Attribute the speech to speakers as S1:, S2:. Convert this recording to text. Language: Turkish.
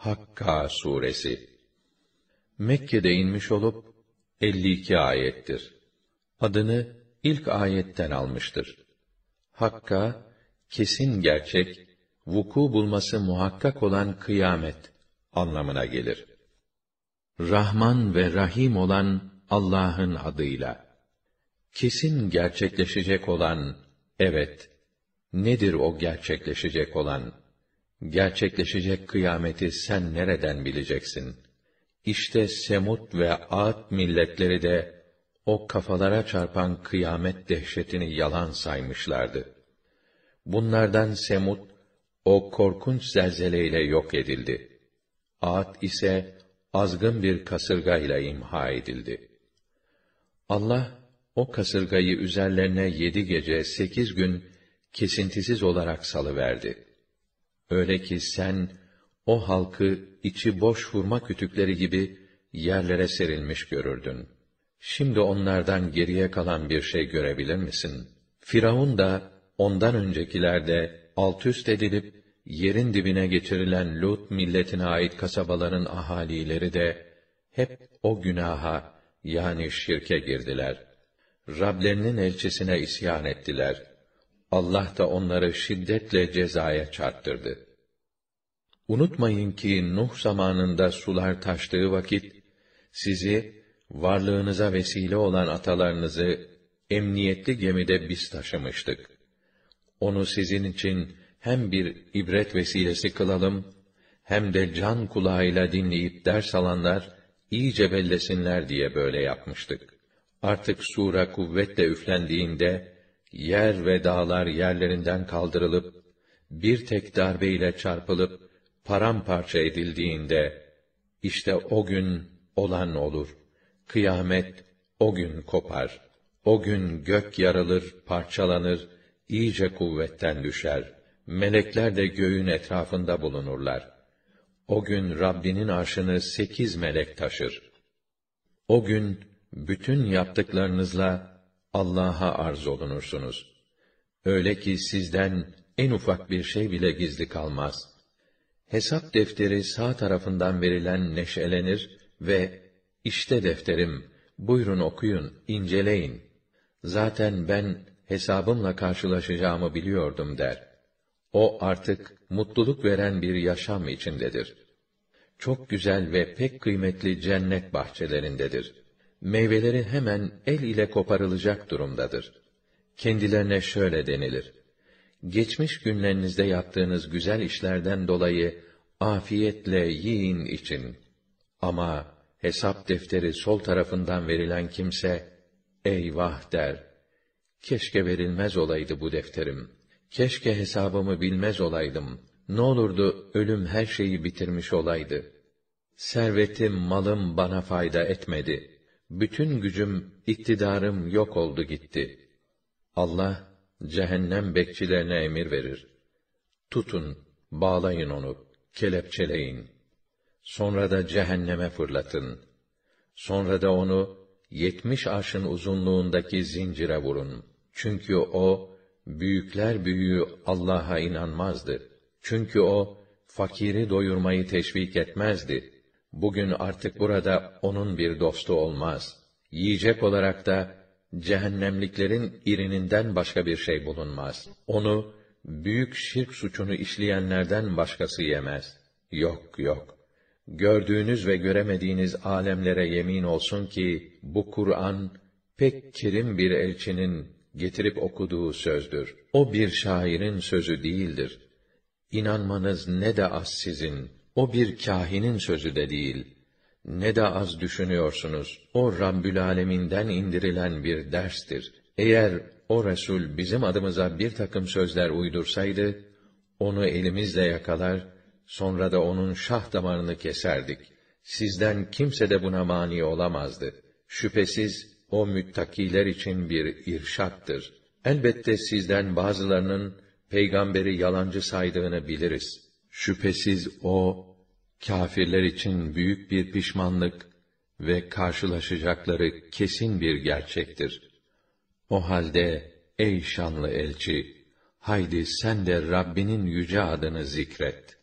S1: Hakka suresi Mekke'de inmiş olup 52 ayettir. Adını ilk ayetten almıştır. Hakka kesin gerçek, vuku bulması muhakkak olan kıyamet anlamına gelir. Rahman ve Rahim olan Allah'ın adıyla. Kesin gerçekleşecek olan, evet, nedir o gerçekleşecek olan? Gerçekleşecek kıyameti sen nereden bileceksin? İşte Semut ve Ad milletleri de, o kafalara çarpan kıyamet dehşetini yalan saymışlardı. Bunlardan Semut, o korkunç zelzeleyle yok edildi. Ad ise, azgın bir kasırgayla imha edildi. Allah, o kasırgayı üzerlerine yedi gece, sekiz gün, kesintisiz olarak salıverdi. Öyle ki sen, o halkı içi boş hurma kütükleri gibi yerlere serilmiş görürdün. Şimdi onlardan geriye kalan bir şey görebilir misin? Firavun da, ondan öncekiler de, alt üst edilip, yerin dibine geçirilen Lut milletine ait kasabaların ahalileri de, hep o günaha, yani şirke girdiler. Rablerinin elçisine isyan ettiler. Allah da onları şiddetle cezaya çarptırdı. Unutmayın ki Nuh zamanında sular taştığı vakit sizi varlığınıza vesile olan atalarınızı emniyetli gemide biz taşımıştık. Onu sizin için hem bir ibret vesilesi kılalım hem de can kulağıyla dinleyip ders alanlar iyice bellesinler diye böyle yapmıştık. Artık sura kuvvetle üflendiğinde yer ve dağlar yerlerinden kaldırılıp bir tek darbeyle çarpılıp paramparça edildiğinde işte o gün olan olur. Kıyamet o gün kopar. O gün gök yarılır, parçalanır, iyice kuvvetten düşer. Melekler de göğün etrafında bulunurlar. O gün Rabbinin arşını sekiz melek taşır. O gün bütün yaptıklarınızla Allah'a arz olunursunuz. Öyle ki sizden en ufak bir şey bile gizli kalmaz. Hesap defteri sağ tarafından verilen neşelenir ve işte defterim, buyurun okuyun, inceleyin. Zaten ben hesabımla karşılaşacağımı biliyordum der. O artık mutluluk veren bir yaşam içindedir. Çok güzel ve pek kıymetli cennet bahçelerindedir. Meyveleri hemen el ile koparılacak durumdadır. Kendilerine şöyle denilir: Geçmiş günlerinizde yaptığınız güzel işlerden dolayı afiyetle yiyin için. Ama hesap defteri sol tarafından verilen kimse eyvah der. Keşke verilmez olaydı bu defterim. Keşke hesabımı bilmez olaydım. Ne olurdu ölüm her şeyi bitirmiş olaydı. Servetim, malım bana fayda etmedi. Bütün gücüm, iktidarım yok oldu gitti. Allah cehennem bekçilerine emir verir. Tutun, bağlayın onu, kelepçeleyin. Sonra da cehenneme fırlatın. Sonra da onu yetmiş arşın uzunluğundaki zincire vurun. Çünkü o büyükler büyüğü Allah'a inanmazdı. Çünkü o fakiri doyurmayı teşvik etmezdi. Bugün artık burada onun bir dostu olmaz. Yiyecek olarak da cehennemliklerin irininden başka bir şey bulunmaz. Onu büyük şirk suçunu işleyenlerden başkası yemez. Yok yok. Gördüğünüz ve göremediğiniz alemlere yemin olsun ki bu Kur'an pek kerim bir elçinin getirip okuduğu sözdür. O bir şairin sözü değildir. İnanmanız ne de az sizin, o bir kahinin sözü de değil. Ne de az düşünüyorsunuz, o Rabbül Alemin'den indirilen bir derstir. Eğer o Resul bizim adımıza bir takım sözler uydursaydı, onu elimizle yakalar, sonra da onun şah damarını keserdik. Sizden kimse de buna mani olamazdı. Şüphesiz o müttakiler için bir irşattır. Elbette sizden bazılarının peygamberi yalancı saydığını biliriz. Şüphesiz o kâfirler için büyük bir pişmanlık ve karşılaşacakları kesin bir gerçektir. O halde ey şanlı elçi, haydi sen de Rabbinin yüce adını zikret.